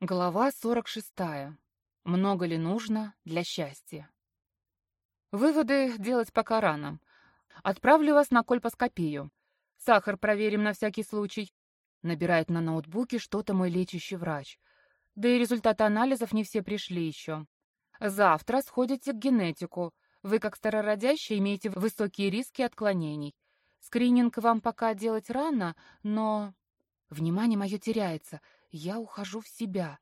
Глава 46. Много ли нужно для счастья? Выводы делать пока рано. Отправлю вас на кольпоскопию. Сахар проверим на всякий случай. Набирает на ноутбуке что-то мой лечащий врач. Да и результаты анализов не все пришли еще. Завтра сходите к генетику. Вы, как старородящие, имеете высокие риски отклонений. Скрининг вам пока делать рано, но... Внимание мое теряется — я ухожу в себя.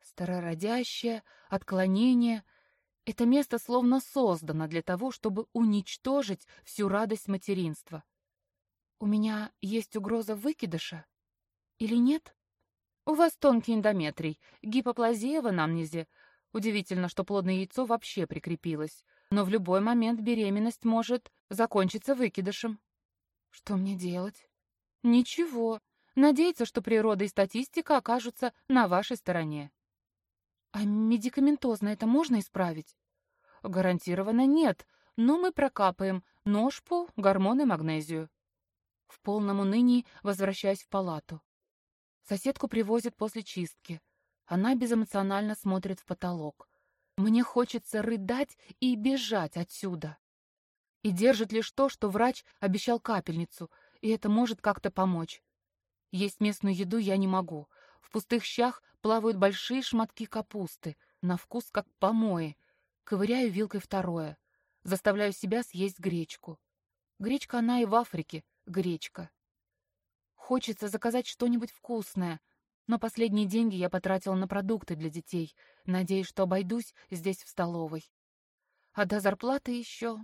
Старородящее, отклонение. Это место словно создано для того, чтобы уничтожить всю радость материнства. У меня есть угроза выкидыша? Или нет? У вас тонкий эндометрий, гипоплазия в анамнезе. Удивительно, что плодное яйцо вообще прикрепилось. Но в любой момент беременность может закончиться выкидышем. Что мне делать? Ничего. Надеяться, что природа и статистика окажутся на вашей стороне. А медикаментозно это можно исправить? Гарантированно нет, но мы прокапаем ножпу, гормоны, магнезию. В полном унынии возвращаюсь в палату. Соседку привозят после чистки. Она безэмоционально смотрит в потолок. Мне хочется рыдать и бежать отсюда. И держит лишь то, что врач обещал капельницу, и это может как-то помочь. Есть местную еду я не могу. В пустых щах плавают большие шматки капусты, на вкус как помои. Ковыряю вилкой второе. Заставляю себя съесть гречку. Гречка она и в Африке, гречка. Хочется заказать что-нибудь вкусное, но последние деньги я потратила на продукты для детей, надеясь, что обойдусь здесь в столовой. А до зарплаты еще...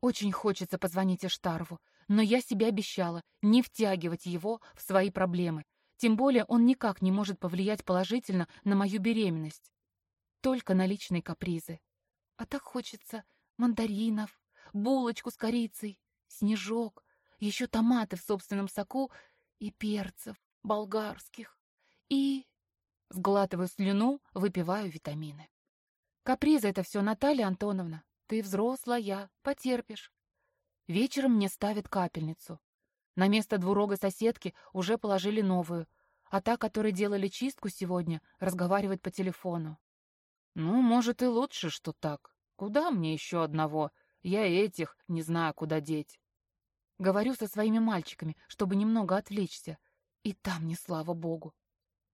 Очень хочется позвонить Эштарву, но я себе обещала не втягивать его в свои проблемы. Тем более он никак не может повлиять положительно на мою беременность. Только на личные капризы. А так хочется мандаринов, булочку с корицей, снежок, еще томаты в собственном соку и перцев болгарских. И... Сглатываю слюну, выпиваю витамины. Капризы — это все, Наталья Антоновна. Ты взрослая, потерпишь. Вечером мне ставят капельницу. На место двурогой соседки уже положили новую, а та, которой делали чистку сегодня, разговаривает по телефону. «Ну, может, и лучше, что так. Куда мне еще одного? Я этих не знаю, куда деть». Говорю со своими мальчиками, чтобы немного отвлечься. И там не слава богу.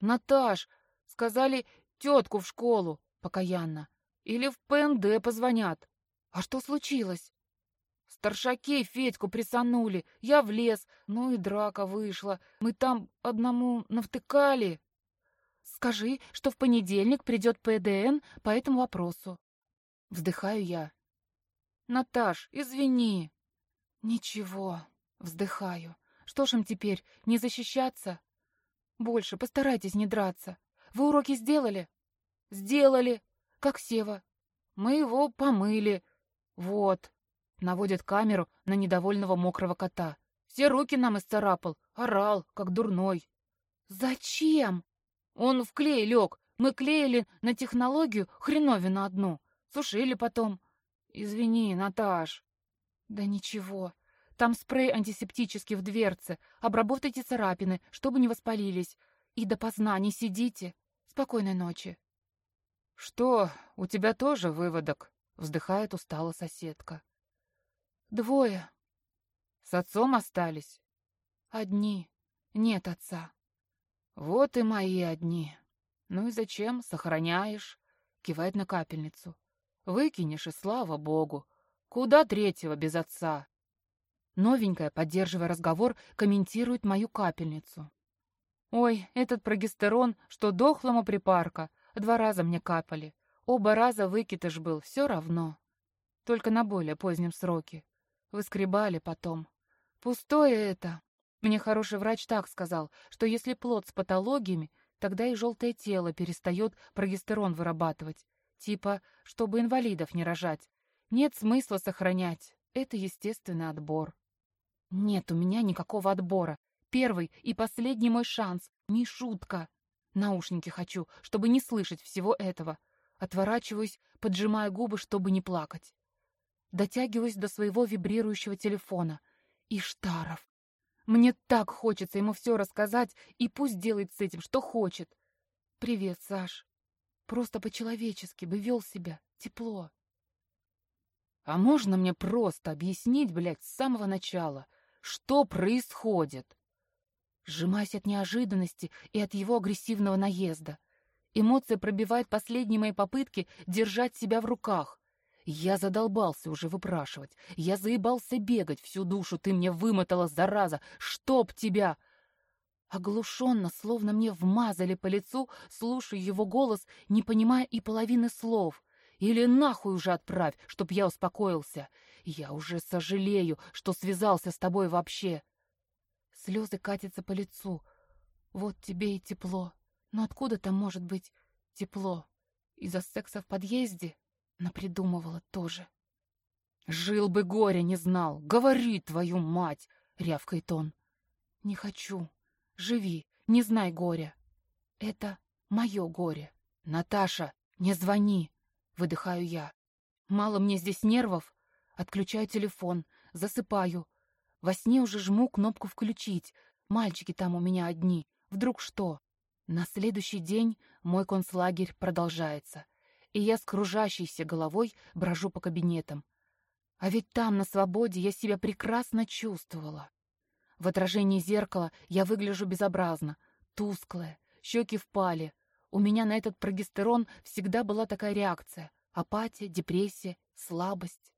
«Наташ, сказали тетку в школу, покаянно. Или в ПНД позвонят. А что случилось?» Старшаки Федьку присанули, я влез, ну и драка вышла. Мы там одному навтыкали. Скажи, что в понедельник придет ПДН по этому вопросу. Вздыхаю я. Наташ, извини. Ничего, вздыхаю. Что ж им теперь, не защищаться? Больше постарайтесь не драться. Вы уроки сделали? Сделали. Как Сева. Мы его помыли. Вот. Наводит камеру на недовольного мокрого кота. Все руки нам исцарапал, орал, как дурной. Зачем? Он в клей лег. Мы клеили на технологию хреновину одну. Сушили потом. Извини, Наташ. Да ничего. Там спрей антисептический в дверце. Обработайте царапины, чтобы не воспалились. И допоздна не сидите. Спокойной ночи. Что, у тебя тоже выводок? Вздыхает устало соседка. Двое. С отцом остались? Одни. Нет отца. Вот и мои одни. Ну и зачем? Сохраняешь. Кивает на капельницу. Выкинешь, и слава богу. Куда третьего без отца? Новенькая, поддерживая разговор, комментирует мою капельницу. Ой, этот прогестерон, что дохлому припарка, два раза мне капали. Оба раза выкидыш был, все равно. Только на более позднем сроке. Выскребали потом. Пустое это. Мне хороший врач так сказал, что если плод с патологиями, тогда и желтое тело перестает прогестерон вырабатывать. Типа, чтобы инвалидов не рожать. Нет смысла сохранять. Это естественный отбор. Нет у меня никакого отбора. Первый и последний мой шанс. Не шутка. Наушники хочу, чтобы не слышать всего этого. Отворачиваюсь, поджимая губы, чтобы не плакать дотягиваюсь до своего вибрирующего телефона. Иштаров. Мне так хочется ему все рассказать, и пусть делает с этим, что хочет. «Привет, Саш. Просто по-человечески бы вел себя. Тепло». «А можно мне просто объяснить, блядь, с самого начала, что происходит?» Сжимаясь от неожиданности и от его агрессивного наезда. Эмоция пробивает последние мои попытки держать себя в руках. Я задолбался уже выпрашивать. Я заебался бегать. Всю душу ты мне вымотала, зараза. Чтоб тебя! Оглушенно, словно мне вмазали по лицу, слушаю его голос, не понимая и половины слов. Или нахуй уже отправь, чтоб я успокоился. Я уже сожалею, что связался с тобой вообще. Слезы катятся по лицу. Вот тебе и тепло. Но откуда там может быть тепло? Из-за секса в подъезде? Напридумывала тоже. «Жил бы горе, не знал! Говори, твою мать!» — рявкает он. «Не хочу. Живи, не знай горя. Это мое горе. Наташа, не звони!» — выдыхаю я. «Мало мне здесь нервов?» Отключаю телефон, засыпаю. Во сне уже жму кнопку «включить». Мальчики там у меня одни. Вдруг что? На следующий день мой концлагерь продолжается и я с кружащейся головой брожу по кабинетам. А ведь там, на свободе, я себя прекрасно чувствовала. В отражении зеркала я выгляжу безобразно, тусклая, щеки впали. У меня на этот прогестерон всегда была такая реакция — апатия, депрессия, слабость.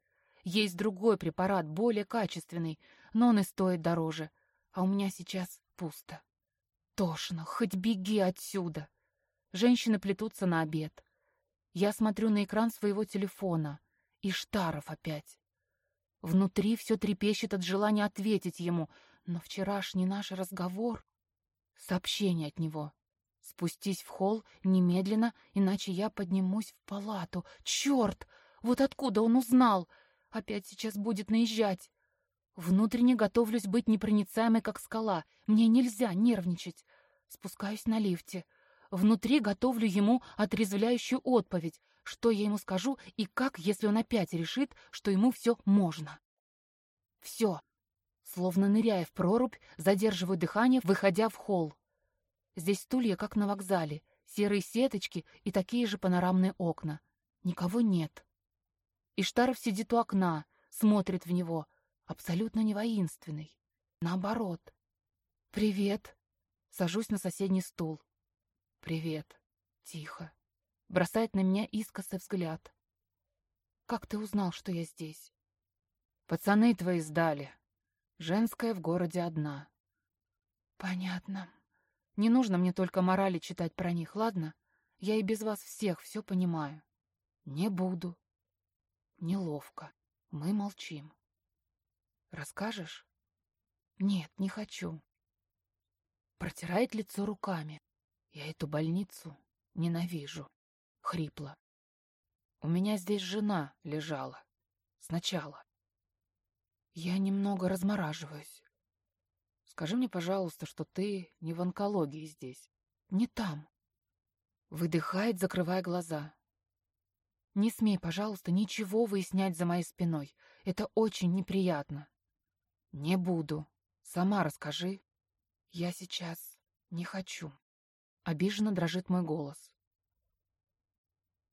Есть другой препарат, более качественный, но он и стоит дороже. А у меня сейчас пусто. Тошно, хоть беги отсюда. Женщины плетутся на обед. Я смотрю на экран своего телефона. И Штаров опять. Внутри все трепещет от желания ответить ему, но вчерашний наш разговор... Сообщение от него. Спустись в холл немедленно, иначе я поднимусь в палату. Черт! Вот откуда он узнал? Опять сейчас будет наезжать. Внутренне готовлюсь быть непроницаемой, как скала. Мне нельзя нервничать. Спускаюсь на лифте. Внутри готовлю ему отрезвляющую отповедь, что я ему скажу и как, если он опять решит, что ему все можно. Все. Словно ныряя в прорубь, задерживаю дыхание, выходя в холл. Здесь стулья, как на вокзале, серые сеточки и такие же панорамные окна. Никого нет. Иштаров сидит у окна, смотрит в него, абсолютно не воинственный. Наоборот. «Привет». Сажусь на соседний стул. «Привет». Тихо. Бросает на меня искосый взгляд. «Как ты узнал, что я здесь?» «Пацаны твои сдали. Женская в городе одна». «Понятно. Не нужно мне только морали читать про них, ладно? Я и без вас всех все понимаю». «Не буду». «Неловко. Мы молчим». «Расскажешь?» «Нет, не хочу». Протирает лицо руками. Я эту больницу ненавижу. Хрипло. У меня здесь жена лежала. Сначала. Я немного размораживаюсь. Скажи мне, пожалуйста, что ты не в онкологии здесь. Не там. Выдыхает, закрывая глаза. Не смей, пожалуйста, ничего выяснять за моей спиной. Это очень неприятно. Не буду. Сама расскажи. Я сейчас не хочу. Обиженно дрожит мой голос.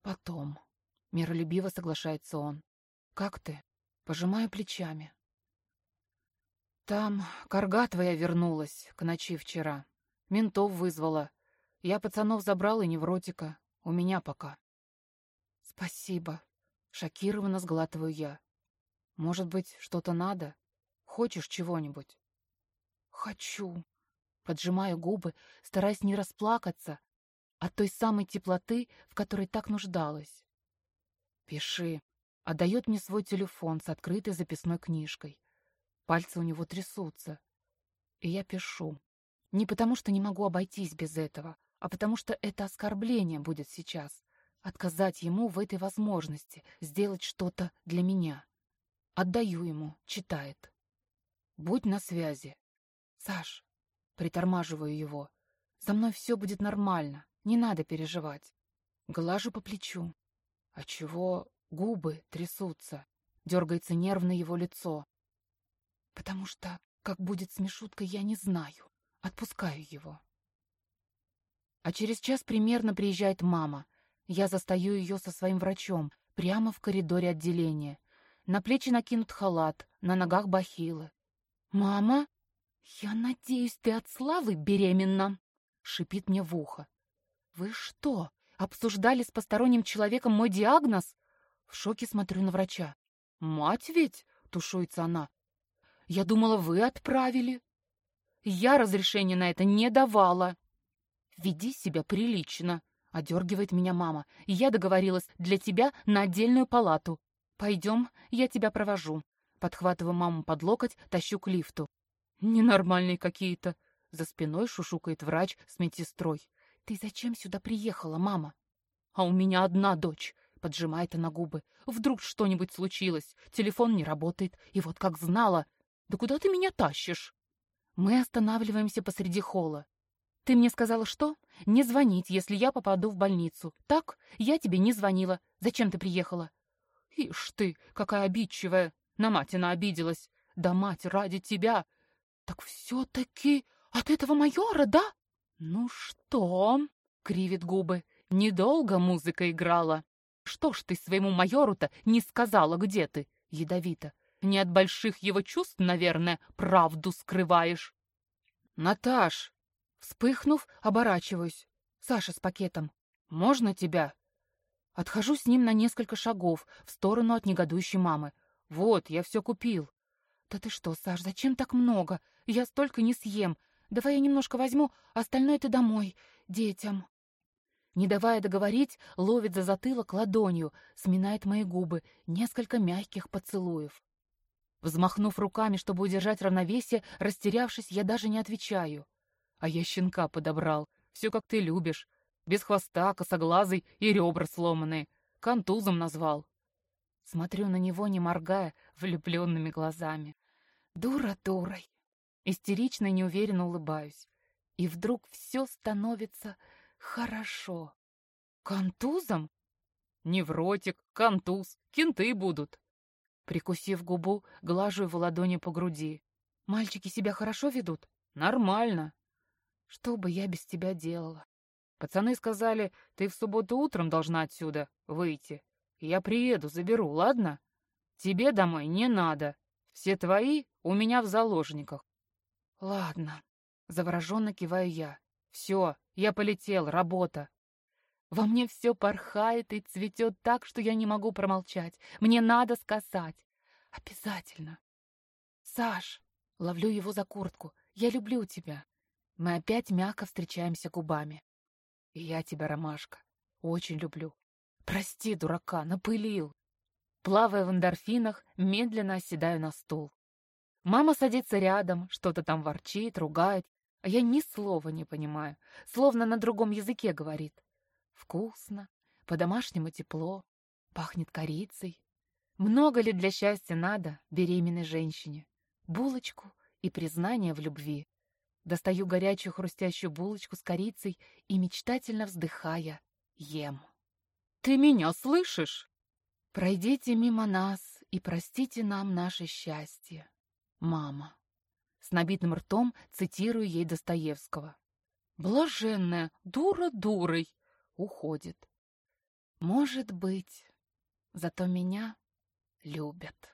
Потом. Миролюбиво соглашается он. Как ты? Пожимаю плечами. Там корга твоя вернулась к ночи вчера. Ментов вызвала. Я пацанов забрал и невротика. У меня пока. Спасибо. Шокированно сглатываю я. Может быть, что-то надо? Хочешь чего-нибудь? Хочу поджимаю губы, стараясь не расплакаться от той самой теплоты, в которой так нуждалась. «Пиши», — отдает мне свой телефон с открытой записной книжкой. Пальцы у него трясутся. И я пишу. Не потому, что не могу обойтись без этого, а потому что это оскорбление будет сейчас. Отказать ему в этой возможности, сделать что-то для меня. Отдаю ему, читает. Будь на связи. Саш, Притормаживаю его. «За мной все будет нормально, не надо переживать». Глажу по плечу. А чего губы трясутся? Дергается нервно его лицо. Потому что, как будет с Мишуткой, я не знаю. Отпускаю его. А через час примерно приезжает мама. Я застаю ее со своим врачом прямо в коридоре отделения. На плечи накинут халат, на ногах бахилы. «Мама, я надеюсь, ты от Славы беременна?» — шипит мне в ухо. «Вы что, обсуждали с посторонним человеком мой диагноз?» В шоке смотрю на врача. «Мать ведь?» — тушуется она. «Я думала, вы отправили». «Я разрешения на это не давала». «Веди себя прилично», — одергивает меня мама. «Я договорилась для тебя на отдельную палату. Пойдем, я тебя провожу». Подхватываю маму под локоть, тащу к лифту. «Ненормальные какие-то», — за спиной шушукает врач с медсестрой. «Ты зачем сюда приехала, мама?» «А у меня одна дочь», — поджимает она губы. «Вдруг что-нибудь случилось, телефон не работает, и вот как знала. Да куда ты меня тащишь?» Мы останавливаемся посреди холла. «Ты мне сказала что? Не звонить, если я попаду в больницу. Так? Я тебе не звонила. Зачем ты приехала?» «Ишь ты, какая обидчивая!» На мать она обиделась. «Да мать ради тебя!» «Так все-таки от этого майора, да?» «Ну что?» — кривит губы. «Недолго музыка играла. Что ж ты своему майору-то не сказала, где ты?» Ядовито. «Не от больших его чувств, наверное, правду скрываешь». «Наташ!» Вспыхнув, оборачиваюсь. Саша с пакетом. «Можно тебя?» Отхожу с ним на несколько шагов в сторону от негодующей мамы. «Вот, я все купил». «Да ты что, Саш, зачем так много? Я столько не съем. Давай я немножко возьму, остальное ты домой, детям». Не давая договорить, ловит за затылок ладонью, сминает мои губы, несколько мягких поцелуев. Взмахнув руками, чтобы удержать равновесие, растерявшись, я даже не отвечаю. А я щенка подобрал. Все, как ты любишь. Без хвоста, косоглазый и ребра сломанные. Контузом назвал. Смотрю на него, не моргая, влюбленными глазами. Дура дурой. Истерично и неуверенно улыбаюсь. И вдруг все становится хорошо. Контузом? Невротик, контуз, кенты будут. Прикусив губу, глажу его ладони по груди. Мальчики себя хорошо ведут? Нормально. Что бы я без тебя делала? Пацаны сказали, ты в субботу утром должна отсюда выйти. Я приеду, заберу, ладно? Тебе домой не надо. Все твои у меня в заложниках. Ладно. Завороженно киваю я. Все, я полетел, работа. Во мне все порхает и цветет так, что я не могу промолчать. Мне надо сказать. Обязательно. Саш, ловлю его за куртку. Я люблю тебя. Мы опять мягко встречаемся губами. И я тебя, Ромашка, очень люблю. Прости, дурака, напылил. Плавая в эндорфинах, медленно оседаю на стул. Мама садится рядом, что-то там ворчит, ругает, а я ни слова не понимаю, словно на другом языке говорит. Вкусно, по-домашнему тепло, пахнет корицей. Много ли для счастья надо беременной женщине? Булочку и признание в любви. Достаю горячую хрустящую булочку с корицей и, мечтательно вздыхая, ем. «Ты меня слышишь?» «Пройдите мимо нас и простите нам наше счастье, мама». С набитым ртом цитирую ей Достоевского. «Блаженная, дура дурой!» Уходит. «Может быть, зато меня любят».